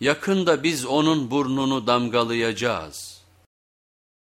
Yakında biz onun burnunu damgalayacağız.''